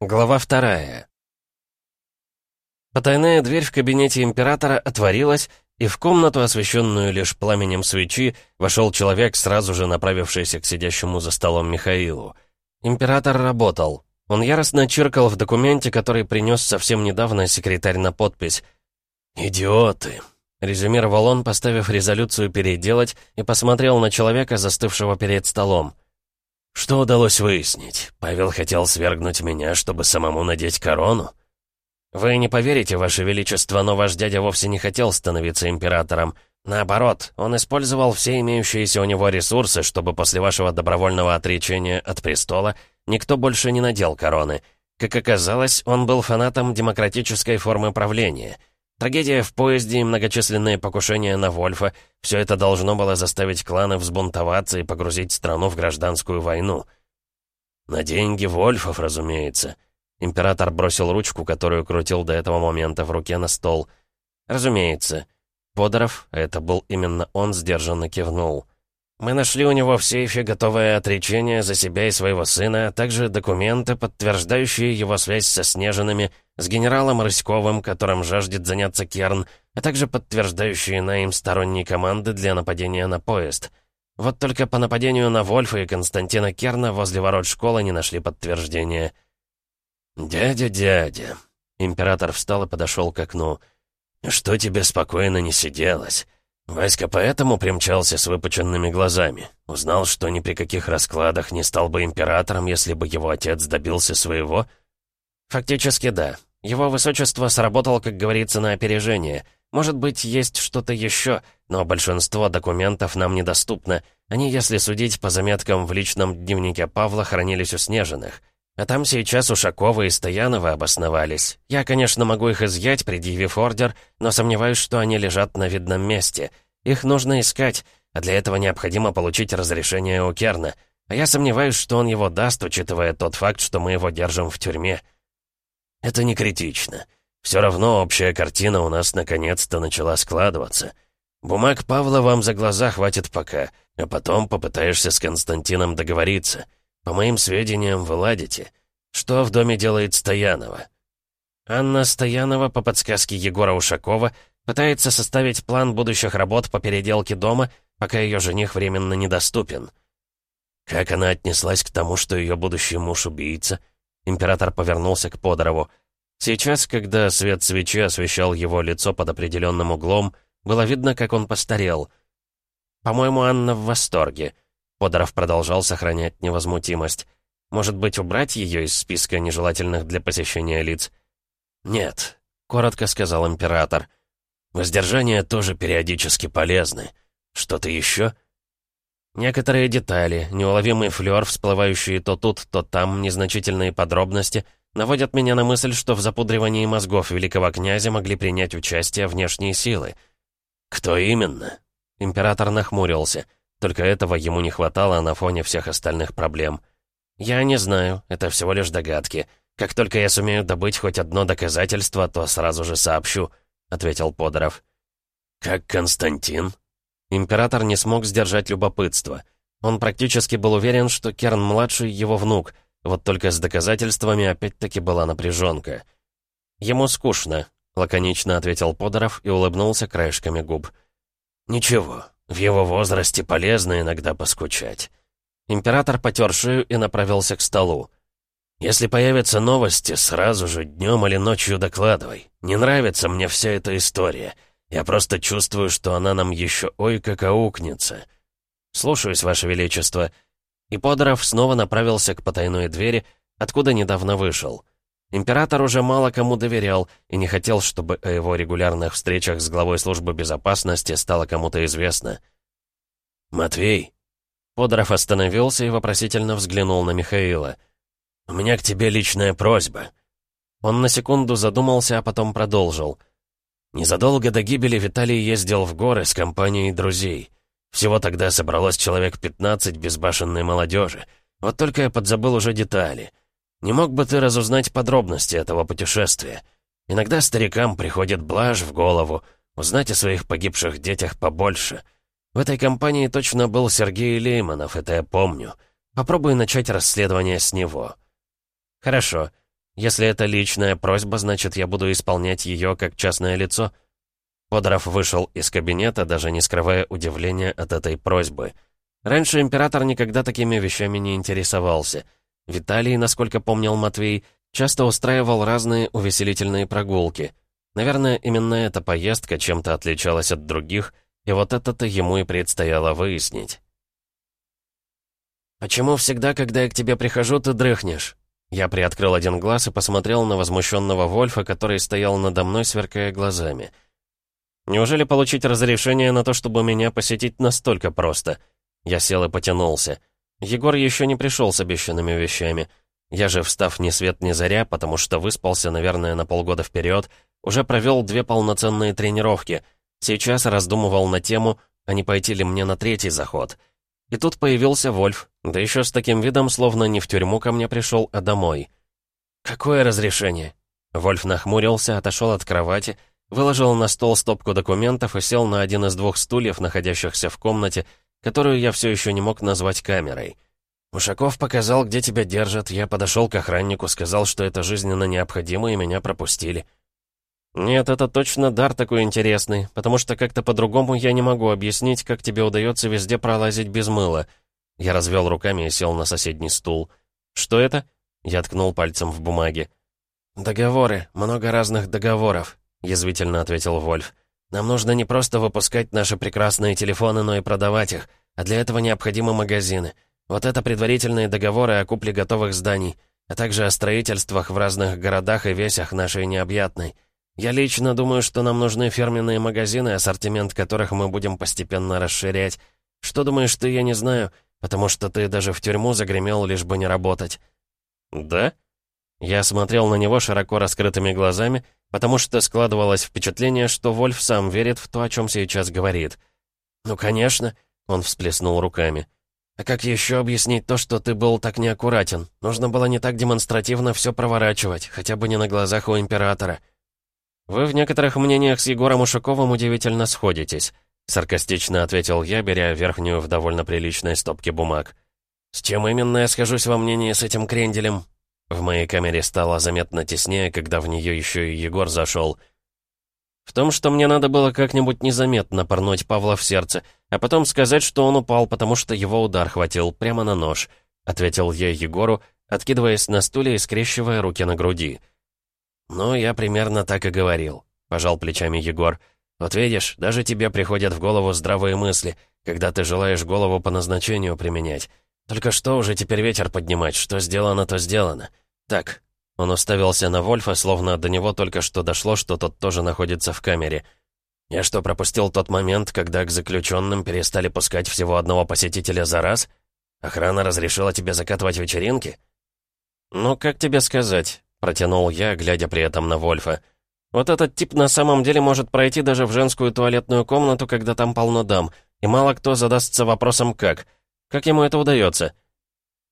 Глава вторая. Потайная дверь в кабинете императора отворилась, и в комнату, освещенную лишь пламенем свечи, вошел человек, сразу же направившийся к сидящему за столом Михаилу. Император работал. Он яростно чиркал в документе, который принес совсем недавно секретарь на подпись. «Идиоты!» — резюмировал он, поставив резолюцию «переделать» и посмотрел на человека, застывшего перед столом. Что удалось выяснить? Павел хотел свергнуть меня, чтобы самому надеть корону? Вы не поверите, Ваше Величество, но ваш дядя вовсе не хотел становиться императором. Наоборот, он использовал все имеющиеся у него ресурсы, чтобы после вашего добровольного отречения от престола никто больше не надел короны. Как оказалось, он был фанатом демократической формы правления — Трагедия в поезде и многочисленные покушения на Вольфа — все это должно было заставить кланы взбунтоваться и погрузить страну в гражданскую войну. На деньги Вольфов, разумеется. Император бросил ручку, которую крутил до этого момента в руке на стол. Разумеется. Подоров, это был именно он, сдержанно кивнул. Мы нашли у него в сейфе готовое отречение за себя и своего сына, а также документы, подтверждающие его связь со Снежинами, с генералом Рыськовым, которым жаждет заняться Керн, а также подтверждающие на им сторонние команды для нападения на поезд. Вот только по нападению на Вольфа и Константина Керна возле ворот школы не нашли подтверждения. «Дядя, дядя!» Император встал и подошел к окну. «Что тебе спокойно не сиделось?» Васька поэтому примчался с выпученными глазами. Узнал, что ни при каких раскладах не стал бы императором, если бы его отец добился своего? Фактически да. Его высочество сработал, как говорится, на опережение. Может быть, есть что-то еще, но большинство документов нам недоступно. Они, если судить по заметкам в личном дневнике Павла, хранились у Снежиных. А там сейчас Ушакова и Стоянова обосновались. Я, конечно, могу их изъять, предъявив ордер, но сомневаюсь, что они лежат на видном месте. Их нужно искать, а для этого необходимо получить разрешение у Керна. А я сомневаюсь, что он его даст, учитывая тот факт, что мы его держим в тюрьме. Это не критично. Все равно общая картина у нас наконец-то начала складываться. Бумаг Павла вам за глаза хватит пока, а потом попытаешься с Константином договориться — по моим сведениям, вы ладите. Что в доме делает Стоянова?» Анна Стоянова, по подсказке Егора Ушакова, пытается составить план будущих работ по переделке дома, пока ее жених временно недоступен. Как она отнеслась к тому, что ее будущий муж убийца? Император повернулся к Подорову. Сейчас, когда свет свечи освещал его лицо под определенным углом, было видно, как он постарел. «По-моему, Анна в восторге». Подоров продолжал сохранять невозмутимость. «Может быть, убрать ее из списка нежелательных для посещения лиц?» «Нет», — коротко сказал император. «Воздержания тоже периодически полезны. Что-то еще?» Некоторые детали, неуловимый флёр, всплывающие то тут, то там, незначительные подробности, наводят меня на мысль, что в запудривании мозгов великого князя могли принять участие внешние силы. «Кто именно?» Император нахмурился — только этого ему не хватало на фоне всех остальных проблем. «Я не знаю, это всего лишь догадки. Как только я сумею добыть хоть одно доказательство, то сразу же сообщу», — ответил Подоров. «Как Константин?» Император не смог сдержать любопытство. Он практически был уверен, что Керн-младший — его внук, вот только с доказательствами опять-таки была напряженка. «Ему скучно», — лаконично ответил Подоров и улыбнулся краешками губ. «Ничего, в его возрасте полезно иногда поскучать. Император потер шею и направился к столу. «Если появятся новости, сразу же, днем или ночью докладывай. Не нравится мне вся эта история. Я просто чувствую, что она нам еще ой как аукнется». «Слушаюсь, Ваше Величество». И Подоров снова направился к потайной двери, откуда недавно вышел. Император уже мало кому доверял и не хотел, чтобы о его регулярных встречах с главой службы безопасности стало кому-то известно. «Матвей!» Подоров остановился и вопросительно взглянул на Михаила. «У меня к тебе личная просьба». Он на секунду задумался, а потом продолжил. Незадолго до гибели Виталий ездил в горы с компанией друзей. Всего тогда собралось человек 15 безбашенной молодежи. Вот только я подзабыл уже детали — не мог бы ты разузнать подробности этого путешествия? Иногда старикам приходит блажь в голову, узнать о своих погибших детях побольше. В этой компании точно был Сергей Лейманов, это я помню. Попробуй начать расследование с него». «Хорошо». Если это личная просьба, значит, я буду исполнять ее как частное лицо». Подоров вышел из кабинета, даже не скрывая удивления от этой просьбы. Раньше император никогда такими вещами не интересовался. Виталий, насколько помнил Матвей, часто устраивал разные увеселительные прогулки. Наверное, именно эта поездка чем-то отличалась от других, и вот это-то ему и предстояло выяснить. «Почему всегда, когда я к тебе прихожу, ты дрыхнешь?» Я приоткрыл один глаз и посмотрел на возмущенного Вольфа, который стоял надо мной, сверкая глазами. «Неужели получить разрешение на то, чтобы меня посетить настолько просто?» Я сел и потянулся. Егор еще не пришел с обещанными вещами. Я же, встав ни свет ни заря, потому что выспался, наверное, на полгода вперед, уже провел две полноценные тренировки. Сейчас раздумывал на тему, а не пойти ли мне на третий заход. И тут появился Вольф, да еще с таким видом, словно не в тюрьму ко мне пришел, а домой. «Какое разрешение?» Вольф нахмурился, отошел от кровати, выложил на стол стопку документов и сел на один из двух стульев, находящихся в комнате, которую я все еще не мог назвать камерой. Ушаков показал, где тебя держат, я подошел к охраннику, сказал, что это жизненно необходимо, и меня пропустили. «Нет, это точно дар такой интересный, потому что как-то по-другому я не могу объяснить, как тебе удается везде пролазить без мыла». Я развел руками и сел на соседний стул. «Что это?» Я ткнул пальцем в бумаге. «Договоры, много разных договоров», — язвительно ответил Вольф. «Нам нужно не просто выпускать наши прекрасные телефоны, но и продавать их, а для этого необходимы магазины. Вот это предварительные договоры о купле готовых зданий, а также о строительствах в разных городах и весях нашей необъятной». Я лично думаю, что нам нужны фирменные магазины, ассортимент которых мы будем постепенно расширять. Что думаешь ты, я не знаю, потому что ты даже в тюрьму загремел, лишь бы не работать». «Да?» Я смотрел на него широко раскрытыми глазами, потому что складывалось впечатление, что Вольф сам верит в то, о чем сейчас говорит. «Ну, конечно», — он всплеснул руками. «А как еще объяснить то, что ты был так неаккуратен? Нужно было не так демонстративно все проворачивать, хотя бы не на глазах у императора». «Вы в некоторых мнениях с Егором Ушаковым удивительно сходитесь», саркастично ответил я, беря верхнюю в довольно приличной стопке бумаг. «С чем именно я схожусь во мнении с этим кренделем?» В моей камере стало заметно теснее, когда в нее еще и Егор зашел. В том, что мне надо было как-нибудь незаметно порнуть Павла в сердце, а потом сказать, что он упал, потому что его удар хватил прямо на нож, ответил я Егору, откидываясь на стуле и скрещивая руки на груди. «Ну, я примерно так и говорил», — пожал плечами Егор. «Вот видишь, даже тебе приходят в голову здравые мысли, когда ты желаешь голову по назначению применять. Только что уже теперь ветер поднимать, что сделано, то сделано. Так». Он уставился на Вольфа, словно до него только что дошло, что тот тоже находится в камере. «Я что, пропустил тот момент, когда к заключенным перестали пускать всего одного посетителя за раз? Охрана разрешила тебе закатывать вечеринки?» «Ну, как тебе сказать?» Протянул я, глядя при этом на Вольфа. «Вот этот тип на самом деле может пройти даже в женскую туалетную комнату, когда там полно дам, и мало кто задастся вопросом «как?». Как ему это удается?»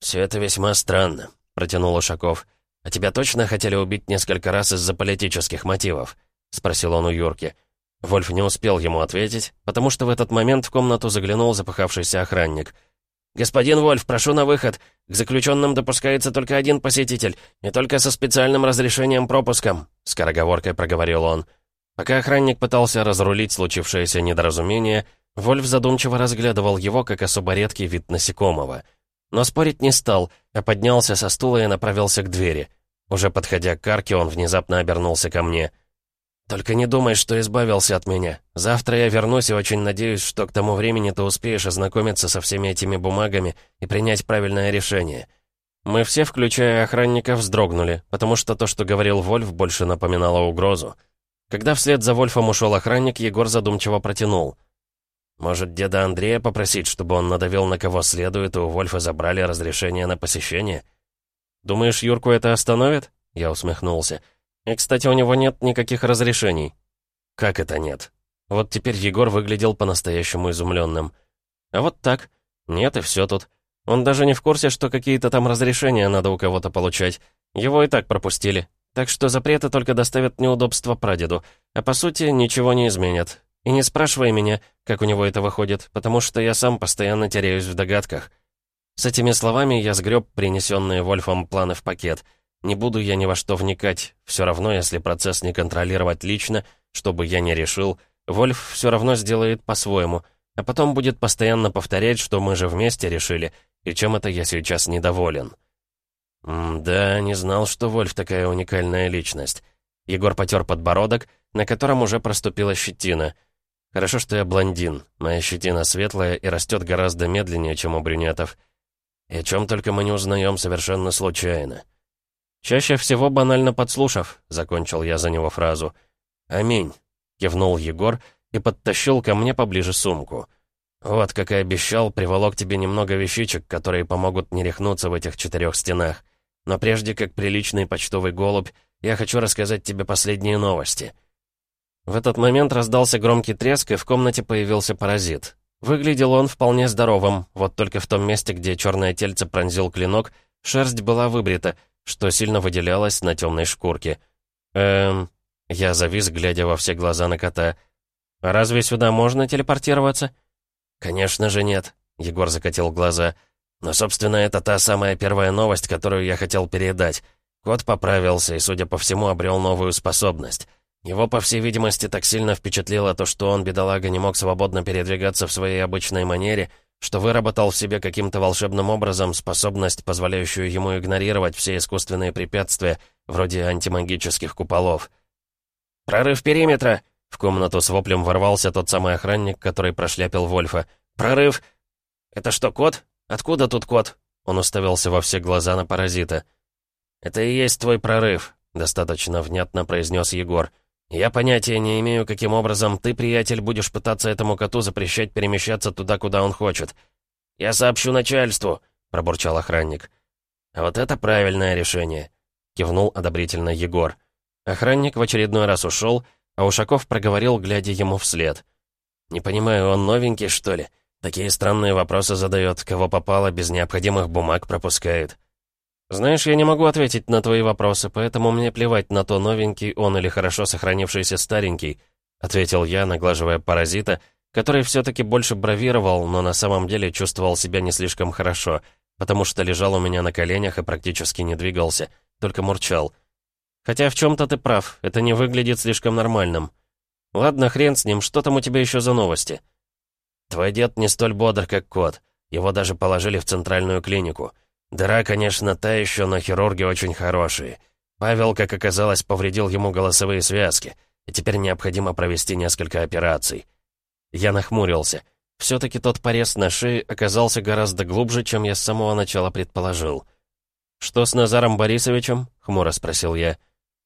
«Все это весьма странно», — протянул Ушаков. «А тебя точно хотели убить несколько раз из-за политических мотивов?» — спросил он у Юрки. Вольф не успел ему ответить, потому что в этот момент в комнату заглянул запыхавшийся охранник — «Господин Вольф, прошу на выход. К заключенным допускается только один посетитель, и только со специальным разрешением-пропуском», — скороговоркой проговорил он. Пока охранник пытался разрулить случившееся недоразумение, Вольф задумчиво разглядывал его, как особо редкий вид насекомого. Но спорить не стал, а поднялся со стула и направился к двери. Уже подходя к арке, он внезапно обернулся ко мне — только не думай, что избавился от меня. Завтра я вернусь и очень надеюсь, что к тому времени ты успеешь ознакомиться со всеми этими бумагами и принять правильное решение». Мы все, включая охранника, вздрогнули, потому что то, что говорил Вольф, больше напоминало угрозу. Когда вслед за Вольфом ушел охранник, Егор задумчиво протянул. «Может, деда Андрея попросить, чтобы он надавил на кого следует, и у Вольфа забрали разрешение на посещение?» «Думаешь, Юрку это остановит?» Я усмехнулся. И, кстати, у него нет никаких разрешений». «Как это нет?» Вот теперь Егор выглядел по-настоящему изумленным. «А вот так. Нет, и все тут. Он даже не в курсе, что какие-то там разрешения надо у кого-то получать. Его и так пропустили. Так что запреты только доставят неудобства прадеду, а по сути ничего не изменят. И не спрашивай меня, как у него это выходит, потому что я сам постоянно теряюсь в догадках». С этими словами я сгреб принесенные Вольфом планы в пакет — Не буду я ни во что вникать. Все равно, если процесс не контролировать лично, чтобы я не решил, Вольф все равно сделает по-своему, а потом будет постоянно повторять, что мы же вместе решили, и чем это я сейчас недоволен. М да, не знал, что Вольф такая уникальная личность. Егор потер подбородок, на котором уже проступила щетина. Хорошо, что я блондин. Моя щетина светлая и растет гораздо медленнее, чем у брюнетов. И о чем только мы не узнаем совершенно случайно. «Чаще всего банально подслушав», — закончил я за него фразу. «Аминь», — кивнул Егор и подтащил ко мне поближе сумку. «Вот, как и обещал, приволок тебе немного вещичек, которые помогут не рехнуться в этих четырех стенах. Но прежде как приличный почтовый голубь, я хочу рассказать тебе последние новости». В этот момент раздался громкий треск, и в комнате появился паразит. Выглядел он вполне здоровым, вот только в том месте, где черное тельце пронзил клинок, шерсть была выбрита, что сильно выделялось на темной шкурке. «Эм...» Я завис, глядя во все глаза на кота. «А разве сюда можно телепортироваться?» «Конечно же нет», — Егор закатил глаза. «Но, собственно, это та самая первая новость, которую я хотел передать. Кот поправился и, судя по всему, обрел новую способность. Его, по всей видимости, так сильно впечатлило то, что он, бедолага, не мог свободно передвигаться в своей обычной манере, что выработал в себе каким-то волшебным образом способность, позволяющую ему игнорировать все искусственные препятствия, вроде антимагических куполов. «Прорыв периметра!» В комнату с воплем ворвался тот самый охранник, который прошляпил Вольфа. «Прорыв!» «Это что, кот? Откуда тут кот?» Он уставился во все глаза на паразита. «Это и есть твой прорыв», — достаточно внятно произнес Егор. «Я понятия не имею, каким образом ты, приятель, будешь пытаться этому коту запрещать перемещаться туда, куда он хочет. Я сообщу начальству», — пробурчал охранник. «А вот это правильное решение», — кивнул одобрительно Егор. Охранник в очередной раз ушел, а Ушаков проговорил, глядя ему вслед. «Не понимаю, он новенький, что ли? Такие странные вопросы задает, кого попало, без необходимых бумаг пропускает». «Знаешь, я не могу ответить на твои вопросы, поэтому мне плевать на то, новенький он или хорошо сохранившийся старенький», ответил я, наглаживая паразита, который все-таки больше бравировал, но на самом деле чувствовал себя не слишком хорошо, потому что лежал у меня на коленях и практически не двигался, только мурчал. «Хотя в чем-то ты прав, это не выглядит слишком нормальным. Ладно, хрен с ним, что там у тебя еще за новости?» «Твой дед не столь бодр, как кот. Его даже положили в центральную клинику». Дыра, конечно, та еще, но хирурги очень хорошие. Павел, как оказалось, повредил ему голосовые связки, и теперь необходимо провести несколько операций. Я нахмурился. Все-таки тот порез на шее оказался гораздо глубже, чем я с самого начала предположил. «Что с Назаром Борисовичем?» — хмуро спросил я.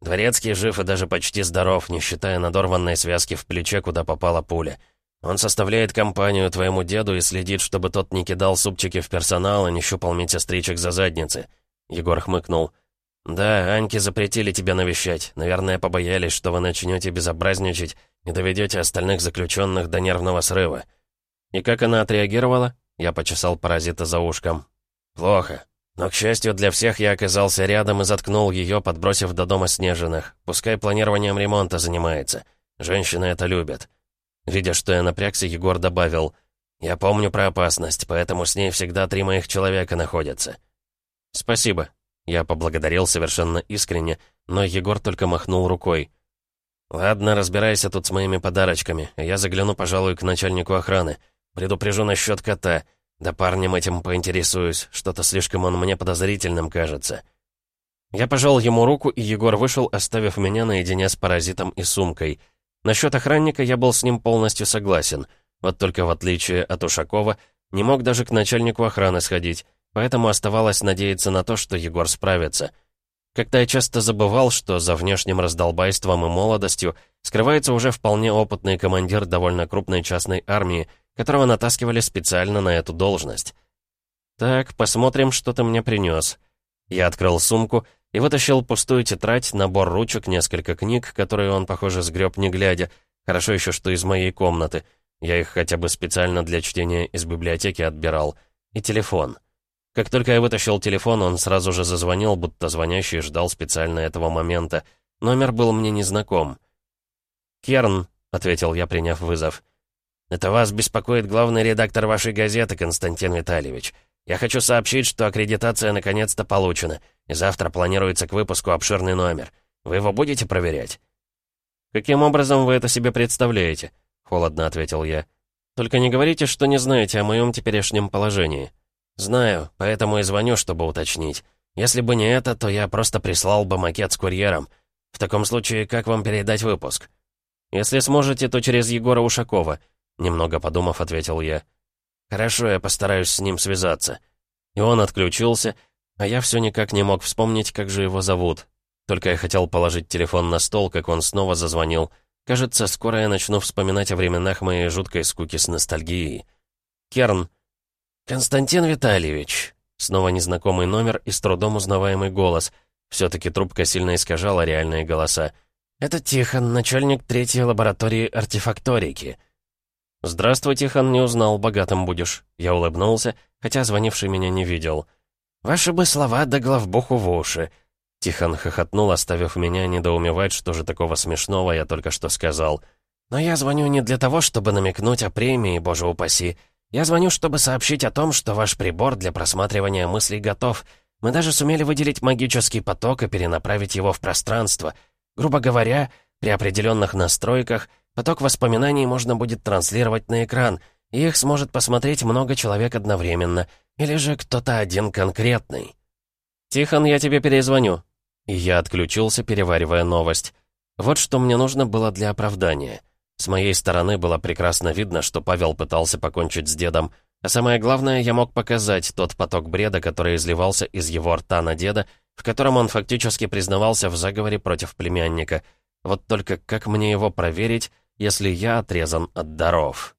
«Дворецкий жив и даже почти здоров, не считая надорванной связки в плече, куда попала пуля. Он составляет компанию твоему деду и следит, чтобы тот не кидал супчики в персонал и не щупал медсестричек за задницы». Егор хмыкнул. «Да, Аньке запретили тебя навещать. Наверное, побоялись, что вы начнете безобразничать и доведете остальных заключенных до нервного срыва». «И как она отреагировала?» Я почесал паразита за ушком. «Плохо. Но, к счастью для всех, я оказался рядом и заткнул ее, подбросив до дома Снежиных. Пускай планированием ремонта занимается. Женщины это любят». Видя, что я напрягся, Егор добавил, «Я помню про опасность, поэтому с ней всегда три моих человека находятся». «Спасибо». Я поблагодарил совершенно искренне, но Егор только махнул рукой. «Ладно, разбирайся тут с моими подарочками. Я загляну, пожалуй, к начальнику охраны. Предупрежу насчет кота. Да парнем этим поинтересуюсь. Что-то слишком он мне подозрительным кажется». Я пожал ему руку, и Егор вышел, оставив меня наедине с паразитом и сумкой — Насчет охранника я был с ним полностью согласен. Вот только в отличие от Ушакова, не мог даже к начальнику охраны сходить, поэтому оставалось надеяться на то, что Егор справится. Как-то я часто забывал, что за внешним раздолбайством и молодостью скрывается уже вполне опытный командир довольно крупной частной армии, которого натаскивали специально на эту должность. «Так, посмотрим, что ты мне принес». Я открыл сумку и вытащил пустую тетрадь, набор ручек, несколько книг, которые он, похоже, сгреб не глядя. Хорошо еще, что из моей комнаты. Я их хотя бы специально для чтения из библиотеки отбирал. И телефон. Как только я вытащил телефон, он сразу же зазвонил, будто звонящий ждал специально этого момента. Номер был мне незнаком. «Керн», — ответил я, приняв вызов. «Это вас беспокоит главный редактор вашей газеты, Константин Витальевич. Я хочу сообщить, что аккредитация наконец-то получена. Завтра планируется к выпуску обширный номер. Вы его будете проверять?» «Каким образом вы это себе представляете?» — холодно ответил я. «Только не говорите, что не знаете о моем теперешнем положении». «Знаю, поэтому и звоню, чтобы уточнить. Если бы не это, то я просто прислал бы макет с курьером. В таком случае, как вам передать выпуск?» «Если сможете, то через Егора Ушакова», — немного подумав, ответил я. «Хорошо, я постараюсь с ним связаться». И он отключился, а я все никак не мог вспомнить, как же его зовут. Только я хотел положить телефон на стол, как он снова зазвонил. Кажется, скоро я начну вспоминать о временах моей жуткой скуки с ностальгией. «Керн». «Константин Витальевич». Снова незнакомый номер и с трудом узнаваемый голос. Все-таки трубка сильно искажала реальные голоса. «Это Тихон, начальник третьей лаборатории артефакторики». «Здравствуй, Тихон, не узнал, богатым будешь». Я улыбнулся, хотя звонивший меня не видел. «Ваши бы слова да главбуху в уши». Тихон хохотнул, оставив меня недоумевать, что же такого смешного я только что сказал. «Но я звоню не для того, чтобы намекнуть о премии, боже упаси. Я звоню, чтобы сообщить о том, что ваш прибор для просматривания мыслей готов. Мы даже сумели выделить магический поток и перенаправить его в пространство». Грубо говоря, при определенных настройках поток воспоминаний можно будет транслировать на экран, их сможет посмотреть много человек одновременно, или же кто-то один конкретный. «Тихон, я тебе перезвоню». И я отключился, переваривая новость. Вот что мне нужно было для оправдания. С моей стороны было прекрасно видно, что Павел пытался покончить с дедом, а самое главное, я мог показать тот поток бреда, который изливался из его рта на деда, в котором он фактически признавался в заговоре против племянника. Вот только как мне его проверить, если я отрезан от даров?»